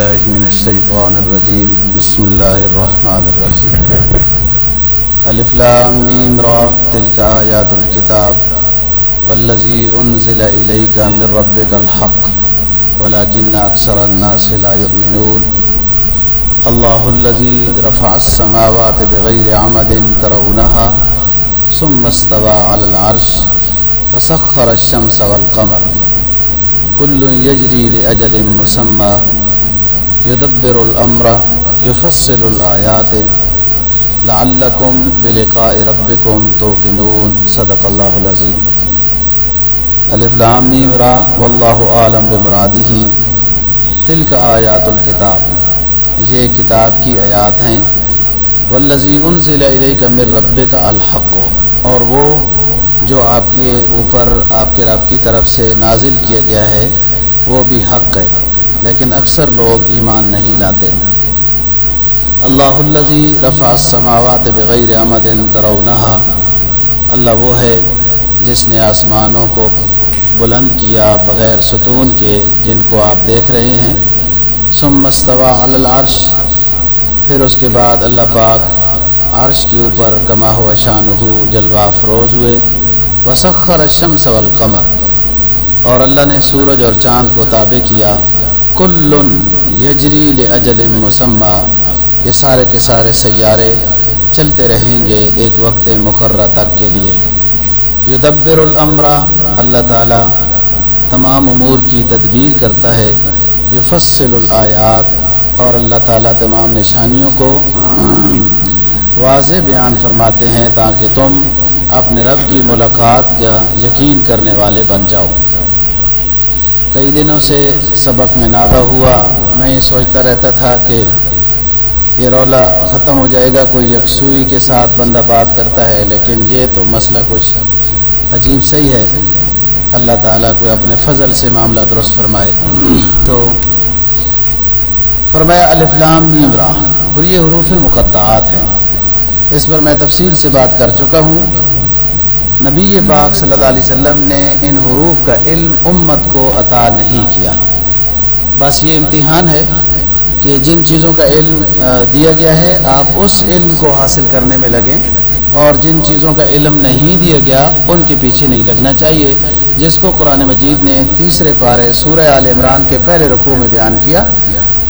بالله من الشيطان الرجيم. بسم الله الرحمن الرحيم. الف لام میم را. تلك آیات الكتاب. والذي انزل اليك من ربك الحق. ولكن اكثر الناس لا يؤمنون. الله الذي رفع السماوات بغير عمد ترونها ثم استوى على العرش وسخر الشمس والقمر. كل يجري لأجل مسمى. يدبر الأمر، يفصل الآيات. لعلكم بلقاء ربكم توقنون. صدق الله العظيم. الف لام میم را واللہ عالم بمرادہ تلک آیات الکتاب یہ کتاب کی آیات ہیں. والذی انزل الیک من ربک الحق. اور وہ جو آپ کے اوپر، آپ کے رب کی طرف سے نازل کیا گیا ہے، وہ بھی حق ہے. لیکن اکثر لوگ ایمان نہیں لاتے۔ اللہ الذی رفع السماوات بغیر عمد ترونہا۔ اللہ وہ ہے جس نے آسمانوں کو بلند کیا بغیر ستون کے، جن کو آپ دیکھ رہے ہیں۔ ثم استوى علی العرش۔ پھر اس کے بعد اللہ پاک عرش کے اوپر کما ہوا شان ہو جلوہ افروز ہوئے۔ وسخر الشمس والقمر۔ اور اللہ نے سورج اور چاند کو تابع کیا۔ کل یجری لاجل مسمہ یہ سارے کے سارے سیارے چلتے رہیں گے ایک وقت مقررہ تک کے لیے۔ یدبر الامر، اللہ تعالیٰ تمام امور کی تدبیر کرتا ہے۔ یفصل الآیات اور اللہ تعالیٰ تمام نشانیوں کو واضح بیان فرماتے ہیں تاکہ تم اپنے رب کی ملاقات کا یقین کرنے والے بن جاؤ۔ کئی دنوں سے سبق میں ناغہ ہوا۔ میں یہ سوچتا رہتا تھا کہ یہ رولا ختم ہو جائے گا، کوئی یکسوئی کے ساتھ بندہ بات کرتا ہے، لیکن یہ تو مسئلہ کچھ عجیب صحیح ہے۔ اللہ تعالیٰ کو اپنے فضل سے معاملہ درست فرمائے۔ تو فرمایا الفلام میمرا اور یہ حروف مقطعات ہیں۔ اس پر میں تفصیل سے بات کر چکا ہوں۔ نبی پاک صلی اللہ علیہ وسلم نے ان حروف کا علم امت کو عطا نہیں کیا۔ بس یہ امتحان ہے کہ جن چیزوں کا علم دیا گیا ہے، آپ اس علم کو حاصل کرنے میں لگیں۔ اور جن چیزوں کا علم نہیں دیا گیا، ان کے پیچھے نہیں لگنا چاہیے۔ جس کو قرآن مجید نے تیسرے پارے سورہ عال عمران کے پہلے رقوع میں بیان کیا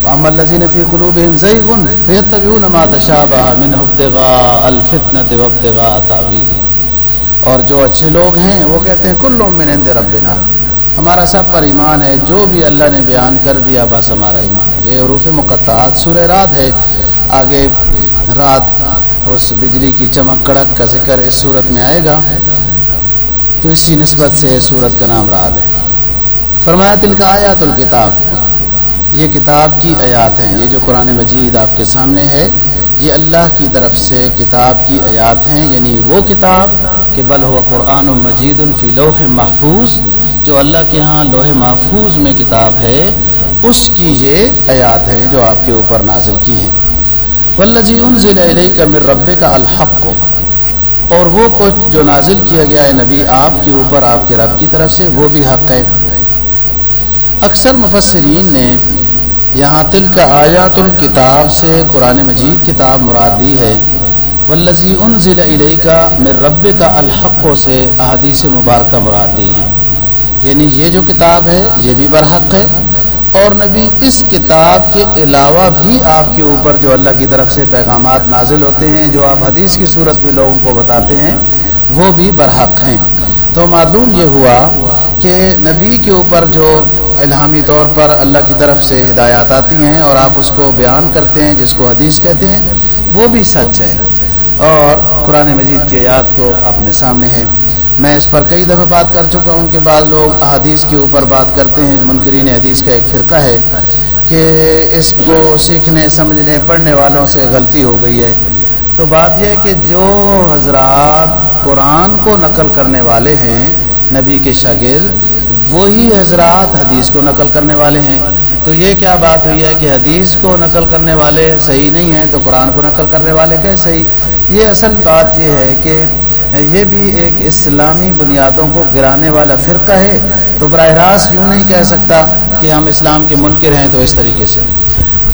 محمد لذین فی قلوبہم زیغن فیتبعون ما تشابہ من ابتغاء الفتنة وابتغاء تعویلی اور جو اچھے لوگ ہیں وہ کہتے ہیں کل من عند ربنا۔ ہمارا سب پر ایمان ہے، جو بھی اللہ نے بیان کر دیا بس ہمارا ایمان ہے۔ یہ عروف مقطعات سورہ رات ہے۔ آگے رات اس بجلی کی چمک کڑک کا ذکر اس صورت میں آئے گا۔ تو اسی نسبت سے صورت کا نام رات ہے۔ فرمایا تل کا آیات الکتاب۔ یہ کتاب کی آیات ہیں۔ یہ جو قرآن مجید آپ کے سامنے ہے یہ اللہ کی طرف سے کتاب کی آیات ہیں یعنی وہ کتاب کہ بل ہوا قرآن و مجید الفی لوح محفوظ، جو اللہ کے ہاں لوح محفوظ میں کتاب ہے، اس کی یہ آیات ہیں جو آپ کے اوپر نازل کی ہیں۔ ولزی انزل علیہ کا مر رب کا الحق۔ کو اور وہ کچھ جو نازل کیا گیا ہے نبی آپ کے اوپر، آپ کے رب کی طرف سے، وہ بھی حق ہے۔ اکثر مفسرین نے یہاں تل کا آیات الکتاب سے قرآن مجید کتاب مراد دی ہے۔ ولزی ان ضلع علیہ کا مر رب کا الحق سے احادیث مبارکہ مراد دی ہے یعنی یہ جو کتاب ہے، یہ بھی برحق ہے۔ اور نبی، اس کتاب کے علاوہ بھی آپ کے اوپر جو اللہ کی طرف سے پیغامات نازل ہوتے ہیں، جو آپ حدیث کی صورت میں لوگوں کو بتاتے ہیں، وہ بھی برحق ہیں۔ تو معلوم یہ ہوا کہ نبی کے اوپر جو الہامی طور پر اللہ کی طرف سے ہدایات آتی ہیں اور آپ اس کو بیان کرتے ہیں، جس کو حدیث کہتے ہیں، وہ بھی سچ ہے۔ اور قرآن مجید کی آیات کو اپنے سامنے ہے۔ میں اس پر کئی دفعہ بات کر چکا ہوں کہ بعض لوگ حدیث کے اوپر بات کرتے ہیں۔ منکرین حدیث کا ایک فرقہ ہے کہ اس کو سیکھنے، سمجھنے، پڑھنے والوں سے غلطی ہو گئی ہے۔ تو بات یہ ہے کہ جو حضرات قرآن کو نقل کرنے والے ہیں، نبی کے شاگرد وہی حضرات حدیث کو نقل کرنے والے ہیں۔ تو یہ کیا بات ہوئی ہے کہ حدیث کو نقل کرنے والے صحیح نہیں ہیں تو قرآن کو نقل کرنے والے کہ صحیح یہ اصل بات یہ ہے کہ یہ بھی ایک اسلامی بنیادوں کو گرانے والا فرقہ ہے۔ تو براہ راست یوں نہیں کہہ سکتا کہ ہم اسلام کے منکر ہیں تو اس طریقے سے۔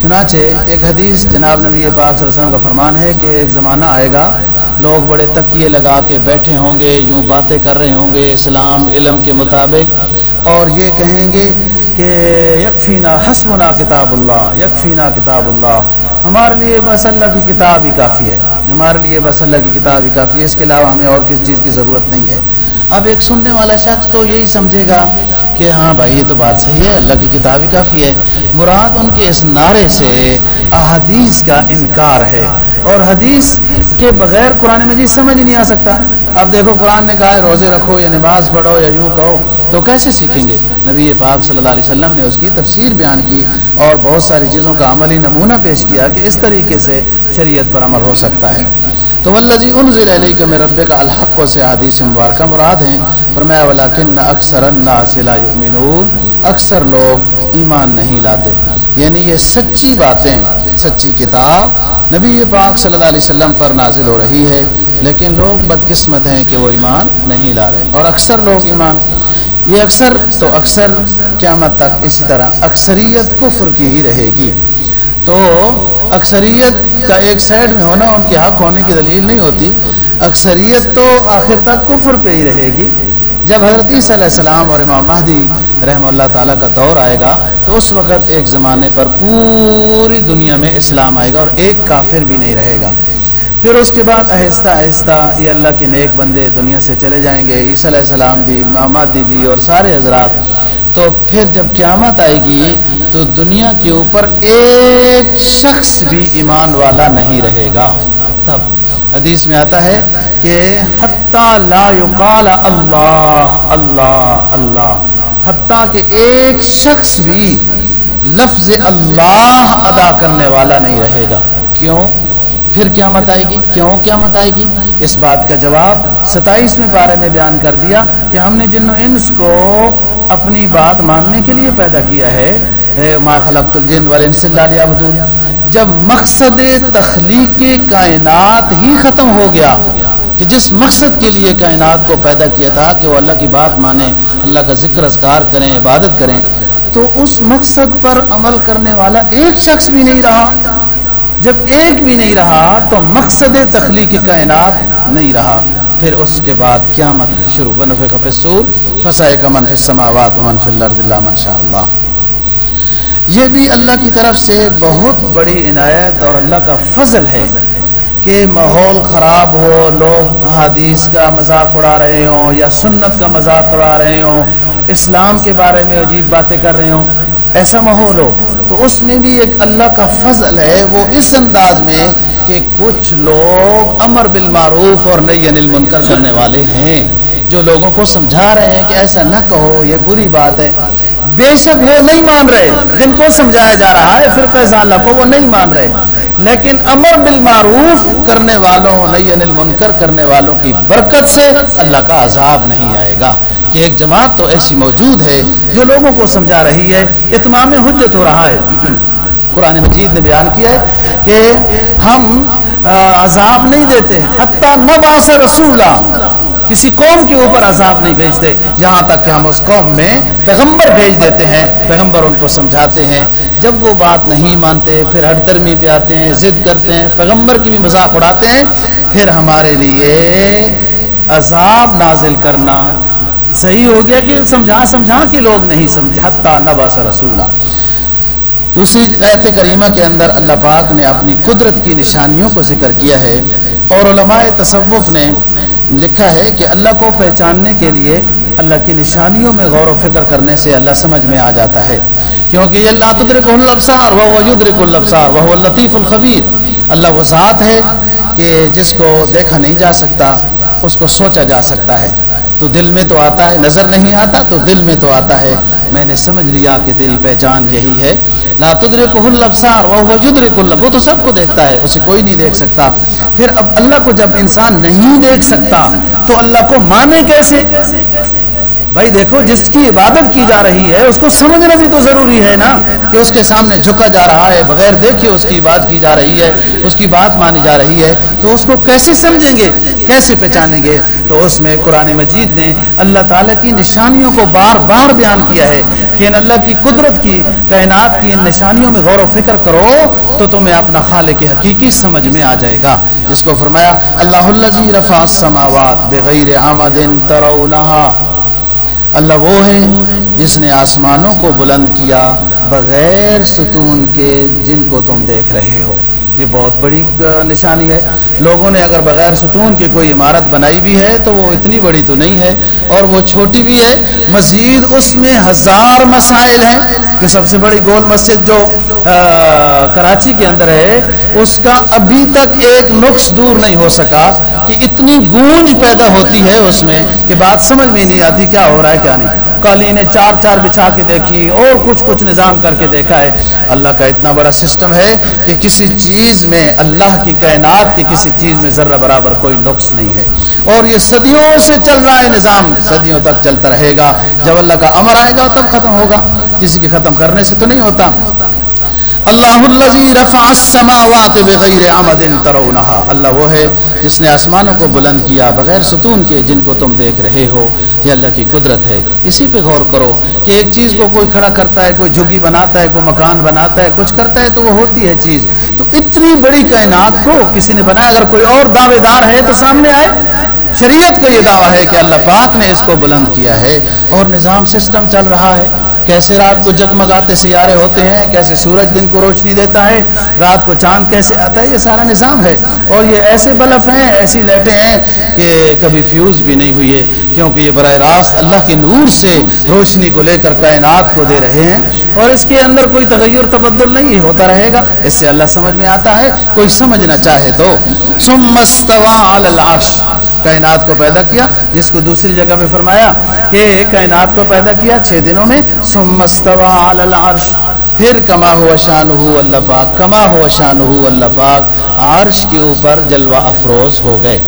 چنانچہ ایک حدیث جناب نبی پاک صلی اللہ علیہ وسلم کا فرمان ہے کہ ایک زمانہ آئے گا، لوگ بڑے تکیے لگا کے بیٹھے ہوں گے، یوں باتیں کر رہے ہوں گے، اسلام علم کے مطابق، اور یہ کہیں گے کہ یکفینہ حسبنا کتاب اللہ یکفینہ کتاب اللہ۔ ہمارے لیے بس اللہ کی کتاب ہی کافی ہے۔ ہمارے لیے بس اللہ کی کتاب ہی کافی ہے۔ اس کے علاوہ ہمیں اور کسی چیز کی ضرورت نہیں ہے۔ اب ایک سننے والا شخص تو یہی سمجھے گا کہ ہاں بھائی، یہ تو بات صحیح ہے، اللہ کی کتاب ہی کافی ہے۔ مراد ان کے اس نعرے سے احادیث کا انکار ہے۔ اور حدیث کے بغیر قرآن مجید سمجھ نہیں آ سکتا۔ اب دیکھو، قرآن نے کہا ہے، روزے رکھو یا نماز پڑھو یا یوں کہو، تو کیسے سیکھیں گے؟ نبی پاک صلی اللہ علیہ وسلم نے اس کی تفسیر بیان کی اور بہت ساری چیزوں کا عملی نمونہ پیش کیا کہ اس طریقے سے شریعت پر عمل ہو سکتا ہے۔ تو ولزی انضر علیہ کے میں رب کا الحق سے حدیث مبارکہ مراد ہیں فرمایا ولاکن اکثر اکثر لوگ ایمان نہیں لاتے۔ یعنی یہ سچی باتیں، سچی کتاب نبی پاک صلی اللہ علیہ وسلم پر نازل ہو رہی ہے، لیکن لوگ بدقسمت ہیں کہ وہ ایمان نہیں لا رہے۔ اور اکثر لوگ ایمان، یہ اکثر تو اکثر قیامت تک اسی طرح اکثریت کفر کی ہی رہے گی۔ تو اکثریت کا ایک سائڈ میں ہونا ان کے حق ہونے کی دلیل نہیں ہوتی۔ اکثریت تو آخر تک کفر پہ ہی رہے گی۔ جب حضرت عیسیٰ علیہ السلام اور امام مہدی رحمہ اللہ تعالیٰ کا دور آئے گا، تو اس وقت ایک زمانے پر پوری دنیا میں اسلام آئے گا اور ایک کافر بھی نہیں رہے گا۔ پھر اس کے بعد آہستہ آہستہ یہ اللہ کے نیک بندے دنیا سے چلے جائیں گے۔ عیسیٰ علیہ السلام بھی، امام مہدی بھی اور سارے حضرات تو پھر جب قیامت آئے گی تو دنیا کے اوپر ایک شخص بھی ایمان والا نہیں رہے گا۔ تب حدیث میں آتا ہے کہ حتیٰ لا يقال اللہ اللہ اللہ۔ حتیٰ کہ ایک شخص بھی لفظ اللہ ادا کرنے والا نہیں رہے گا۔ کیوں؟ پھر کیا مت آئے گی؟ کیوں کیا مت آئے گی؟ اس بات کا جواب ستائیسویں بارے میں بیان کر دیا کہ ہم نے جن و انس کو اپنی بات ماننے کے لیے پیدا کیا ہے ما خلقت الجن والانس الا ليعبدون جب مقصد تخلیق کائنات ہی ختم ہو گیا، کہ جس مقصد کے لیے کائنات کو پیدا کیا تھا کہ وہ اللہ کی بات مانے اللہ کا ذکر اذکار کریں، عبادت کریں، تو اس مقصد پر عمل کرنے والا ایک شخص بھی نہیں رہا۔ جب ایک بھی نہیں رہا تو مقصد تخلیق کائنات نہیں رہا۔ پھر اس کے بعد قیامت شروع۔ بنفق فسور فسائے کا منفی سماوات منفی اللہ من شاء اللہ یہ بھی اللہ کی طرف سے بہت بڑی عنایت اور اللہ کا فضل ہے کہ ماحول خراب ہو، لوگ حدیث کا مذاق اڑا رہے ہوں یا سنت کا مذاق اڑا رہے ہوں، اسلام کے بارے میں عجیب باتیں کر رہے ہوں۔ ایسا ماحول ہو تو اس میں بھی ایک اللہ کا فضل ہے، وہ اس انداز میں کہ کچھ لوگ امر بالمعروف اور نئی انل منکر کرنے والے ہیں، جو لوگوں کو سمجھا رہے ہیں کہ ایسا نہ کہو، یہ بری بات ہے۔ بے شک وہ نہیں مان رہے، جن کو سمجھایا جا رہا ہے پھر پیسہ اللہ کو وہ نہیں مان رہے۔ لیکن امر بالمعروف کرنے والوں نئی انل منکر کرنے والوں کی برکت سے اللہ کا عذاب نہیں آئے گا۔ کہ ایک جماعت تو ایسی موجود ہے جو لوگوں کو سمجھا رہی ہے، اتمام حجت ہو رہا ہے۔ قرآن مجید نے بیان کیا ہے کہ ہم عذاب نہیں دیتے، حتیٰ نباس رسولہ کسی قوم کے اوپر عذاب نہیں بھیجتے، یہاں تک کہ ہم اس قوم میں پیغمبر بھیج دیتے ہیں، پیغمبر ان کو سمجھاتے ہیں۔ جب وہ بات نہیں مانتے، پھر ہر درمی پہ آتے ہیں، ضد کرتے ہیں، پیغمبر کی بھی مذاق اڑاتے ہیں۔ پھر ہمارے لیے عذاب نازل کرنا صحیح ہو گیا کہ سمجھا سمجھا کہ لوگ نہیں سمجھاتا نباس رسولہ دوسری ایت کریمہ کے اندر اللہ پاک نے اپنی قدرت کی نشانیوں کو ذکر کیا ہے اور علماء تصوف نے لکھا ہے کہ اللہ کو پہچاننے کے لیے اللہ کی نشانیوں میں غور و فکر کرنے سے اللہ سمجھ میں آ جاتا ہے۔ کیونکہ یہ اللہ تدرک الابصار وہ یدرک الابصار وہ لطیف الخبیر۔ اللہ وہ ذات ہے کہ جس کو دیکھا نہیں جا سکتا، اس کو سوچا جا سکتا ہے۔ تو دل میں تو آتا ہے، نظر نہیں آتا تو دل میں تو آتا ہے۔ میں نے سمجھ لیا کہ تیری پہچان یہی ہے۔ لا تدرک الابصار وہ یدرک الب وہ تو سب کو دیکھتا ہے، اسے کوئی نہیں دیکھ سکتا۔ پھر اب اللہ کو جب انسان نہیں دیکھ سکتا، تو اللہ کو مانے کیسے؟ بھائی دیکھو، جس کی عبادت کی جا رہی ہے، اس کو سمجھنا بھی تو ضروری ہے نا کہ اس کے سامنے جھکا جا رہا ہے، بغیر دیکھے اس کی بات کی جا رہی ہے، اس کی بات مانی جا رہی ہے۔ تو اس کو کیسے سمجھیں گے؟ کیسے پہچانیں گے؟ تو اس میں قرآن مجید نے اللہ تعالیٰ کی نشانیوں کو بار بار بیان کیا ہے کہ ان اللہ کی قدرت کی، کائنات کی ان نشانیوں میں غور و فکر کرو تو تمہیں اپنا خالق حقیقی سمجھ میں آ جائے گا۔ جس کو فرمایا، اللہ رفع السماوات بغیر عمد ترونها اللہ وہ ہے جس نے آسمانوں کو بلند کیا بغیر ستون کے جن کو تم دیکھ رہے ہو۔ یہ بہت بڑی نشانی ہے۔ لوگوں نے اگر بغیر ستون کی کوئی عمارت بنائی بھی ہے تو وہ اتنی بڑی تو نہیں ہے اور وہ چھوٹی بھی ہے۔ مزید اس میں ہزار مسائل ہیں کہ سب سے بڑی گول مسجد جو کراچی کے اندر ہے، اس کا ابھی تک ایک نقص دور نہیں ہو سکا۔ کہ اتنی گونج پیدا ہوتی ہے اس میں کہ بات سمجھ میں نہیں آتی کیا ہو رہا ہے، کیا نہیں۔ قالینیں چار چار بچھا کے دیکھی، اور کچھ کچھ نظام کر کے دیکھا ہے۔ اللہ کا اتنا بڑا سسٹم ہے کہ کسی چیز میں اللہ کی کائنات کی کسی چیز میں ذرہ برابر کوئی نقص نہیں ہے۔ اور یہ صدیوں سے چل رہا ہے نظام، صدیوں تک چلتا رہے گا۔ جب اللہ کا امر آئے گا، تب ختم ہوگا۔ کسی کے ختم کرنے سے تو نہیں ہوتا۔ اللہ الذي رفع السماوات بغیر عمد ترونها اللہ وہ ہے جس نے آسمانوں کو بلند کیا بغیر ستون کے جن کو تم دیکھ رہے ہو، یہ اللہ کی قدرت ہے۔ اسی پہ غور کرو کہ ایک چیز کو کوئی کھڑا کرتا ہے، کوئی جھگی بناتا ہے، کوئی مکان بناتا ہے، کچھ کرتا ہے تو وہ ہوتی ہے چیز۔ تو اتنی بڑی کائنات کو کسی نے بنایا، اگر کوئی اور دعوے دار ہے تو سامنے آئے۔ شریعت کا یہ دعویٰ ہے کہ اللہ پاک نے اس کو بلند کیا ہے اور نظام سسٹم چل رہا ہے۔ کیسے رات کو جگمگاتے سیارے ہوتے ہیں، کیسے سورج دن کو روشنی دیتا ہے، رات کو چاند کیسے آتا ہے، یہ سارا نظام ہے۔ اور یہ ایسے بلف ہیں، ایسی لائٹیں ہیں کہ کبھی فیوز بھی نہیں ہوئی ہے، کیونکہ یہ براہ راست اللہ کے نور سے روشنی کو لے کر کائنات کو دے رہے ہیں۔ اور اس کے اندر کوئی تغیر تبدل نہیں ہوتا رہے گا۔ اس سے اللہ سمجھ میں آتا ہے، کوئی سمجھنا چاہے تو۔ العرش۔ کائنات کو پیدا کیا، جس کو دوسری جگہ پہ فرمایا کہ کائنات کو پیدا کیا چھ دنوں میں العرش۔ پھر کما ہوا شان ہو اللہ پاک، کما ہوا شان ہو اللہ پاک۔ عرش کے اوپر جلوہ افروز ہو گئے۔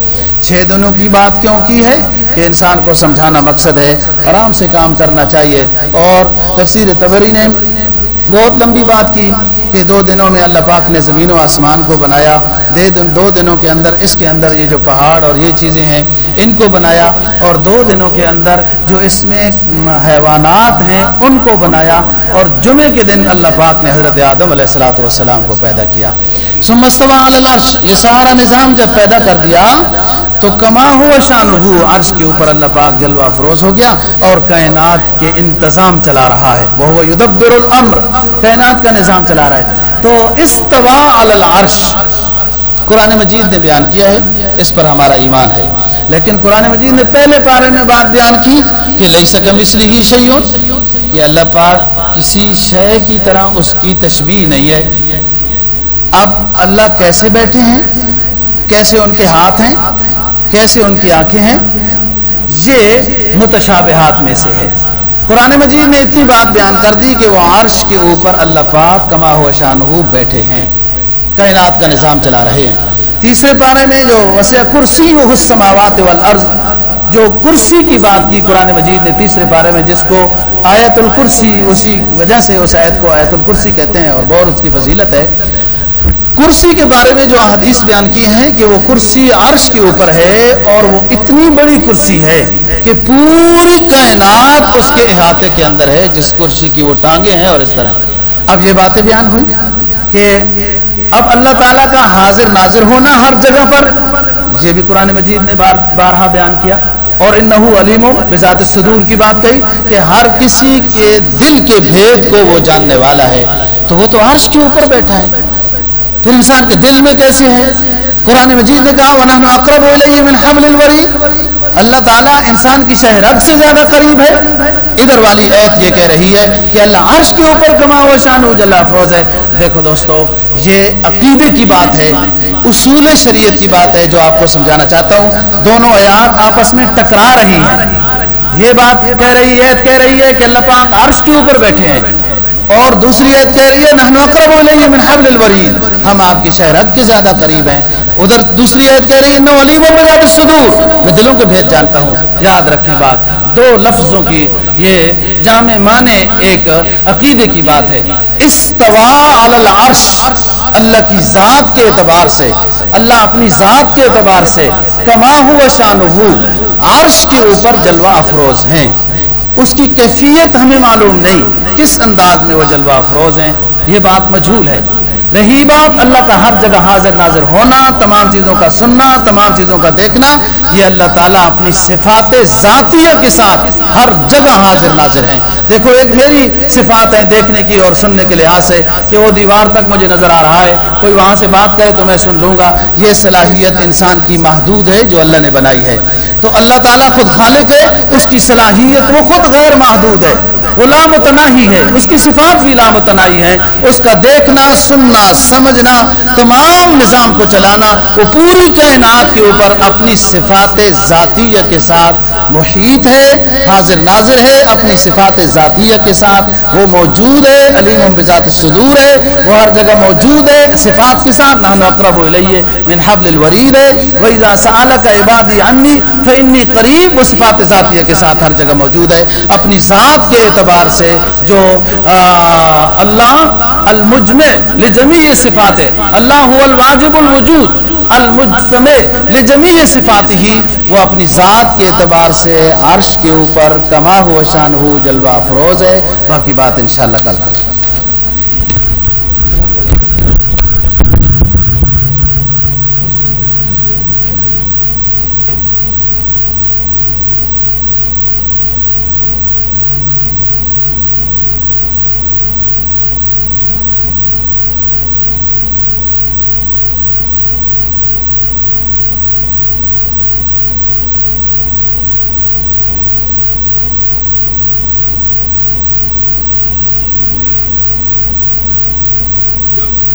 چھ دنوں کی بات کیوں کی ہے؟ کہ انسان کو سمجھانا مقصد ہے، آرام سے کام کرنا چاہیے۔ اور تفسیر تبری نے بہت لمبی بات کی کہ دو دنوں میں اللہ پاک نے زمین و آسمان کو بنایا، دے دو دنوں کے اندر، اس کے اندر یہ جو پہاڑ اور یہ چیزیں ہیں، ان کو بنایا اور دو دنوں کے اندر جو اس میں حیوانات ہیں، ان کو بنایا اور جمعے کے دن اللہ پاک نے حضرت آدم علیہ السلاۃ والسلام کو پیدا کیا۔ سمستوا العرش، یہ سارا نظام جب پیدا کر دیا تو کما ہوا شان ہو عرش کے اوپر اللہ پاک جلوہ افروز ہو گیا اور کائنات کے انتظام چلا رہا ہے۔ وہ یدبر الامر، کائنات کا نظام چلا رہا ہے۔ تو استوا علی العرش، قرآن مجید نے بیان کیا ہے، اس پر ہمارا ایمان ہے۔ لیکن قرآن مجید نے پہلے پارے میں بات بیان کی کہ لئی سکم اس لیے شیون کہ اللہ پاک کسی شے کی طرح اس کی تشبیح نہیں ہے۔ اب اللہ کیسے بیٹھے ہیں؟ کیسے ان کے ہاتھ ہیں؟ کیسے ان کی آنکھیں ہیں؟ یہ متشابہات میں سے ہے۔ قرآن مجید نے اتنی بات بیان کر دی کہ وہ عرش کے اوپر اللہ پاک کما ہوا شان بیٹھے ہیں۔ کائنات کا نظام چلا رہے ہیں۔ تیسرے پارے میں جو وسیع کرسی و حسماوات والارض، جو کرسی کی بات کی قرآن مجید نے تیسرے پارے میں، جس کو آیت الکرسی، اسی وجہ سے اس آیت کو آیت الکرسی کہتے ہیں اور بہت اس کی فضیلت ہے۔ کرسی کے بارے میں جو حدیث بیان کی ہیں کہ وہ کرسی عرش کے اوپر ہے اور وہ اتنی بڑی کرسی ہے کہ پوری کائنات اس کے احاطے کے اندر ہے، جس کرسی کی وہ ٹانگیں ہیں اور اس طرح۔ اب یہ باتیں بیان ہوئی کہ اب اللہ تعالیٰ کا حاضر ناظر ہونا ہر جگہ پر۔ یہ بھی قرآن مجید نے بار بارہا بیان کیا۔ اور ان علیم و بذات صدور کی بات کہی کہ ہر کسی کے دل کے بھید کو وہ جاننے والا ہے۔ تو وہ تو عرش کے اوپر بیٹھا ہے۔ پھر انسان کے دل میں کیسے ہے قرآن مجید نے کہا، ونحن اقرب الیہ من حبل الورید اللہ تعالیٰ انسان کی شہ رگ سے زیادہ قریب ہے۔ ادھر والی ایت یہ کہہ رہی ہے کہ اللہ عرش کے اوپر کما ہوا شان جل افروز ہے۔ دیکھو دوستو، یہ عقیدے کی بات ہے، اصول شریعت کی بات ہے، جو آپ کو سمجھانا چاہتا ہوں۔ دونوں آیات آپس میں ٹکرا رہی ہیں۔ یہ بات کہہ رہی ہے، کہہ رہی ہے کہ اللہ پاک عرش کے اوپر بیٹھے ہیں۔ اور دوسری عید کہہ رہی ہے، نحن اقرب الیہ من حبل الورید۔ ہم آپ کی شہرت کے زیادہ قریب ہیں۔ ادھر دوسری عید کہہ رہی ہے نو علیم و الصدور میں دلوں کے بھید جانتا ہوں، یاد رکھیں بات۔ دو لفظوں کی یہ جامع معنی ایک عقیدے کی بات ہے۔ استوا علی العرش، اللہ کی ذات کے اعتبار سے، اللہ اپنی ذات کے اعتبار سے، کما ہوا شان عرش کے اوپر جلوہ افروز ہیں۔ اس کی کیفیت ہمیں معلوم نہیں، کس انداز میں وہ جلوہ افروز ہیں؟ یہ بات مجھول ہے۔ رہی بات، اللہ کا ہر جگہ حاضر ناظر ہونا، تمام چیزوں کا سننا، تمام چیزوں کا دیکھنا، یہ اللہ تعالیٰ اپنی صفات ذاتیہ کے ساتھ ہر جگہ حاضر ناظر ہیں۔ دیکھو، ایک میری صفات ہے دیکھنے کی اور سننے کے لحاظ سے کہ وہ دیوار تک مجھے نظر آ رہا ہے۔ کوئی وہاں سے بات کرے تو میں سن لوں گا۔ یہ صلاحیت انسان کی محدود ہے جو اللہ نے بنائی ہے۔ تو اللہ تعالیٰ خود خالق ہے، اس کی صلاحیت وہ خود غیر محدود ہے۔ وہ لامتناہی ہے اس کی صفات بھی لامتناہی ہے اس کا دیکھنا، سننا، سمجھنا، تمام نظام کو چلانا، وہ پوری کائنات کے اوپر اپنی صفات ذاتیہ کے ساتھ محیط ہے، حاضر ناظر ہے، اپنی صفات ذاتیہ کے ساتھ وہ موجود ہے، علیم بذات صدور ہے، وہ ہر جگہ موجود ہے، صفات کے ساتھ نحن اقرب الیہ من حبل الورید ہے۔ وَإِذَا سَأَلَكَ عِبَادِي عَنِّي فَإِنِّي قریب وہ صفات ذاتیہ کے ساتھ ہر جگہ موجود ہے۔ اپنی ذات کے اعتبار اعتبار سے جو اللہ، المجمع لجمیع صفات ہے اللہ هو الواجب الوجود، المجتمع لجمیع صفات ہی وہ اپنی ذات کے اعتبار سے عرش کے اوپر کما ہو شان، ہو جلوہ فروز ہے، باقی بات انشاءاللہ کل کریں۔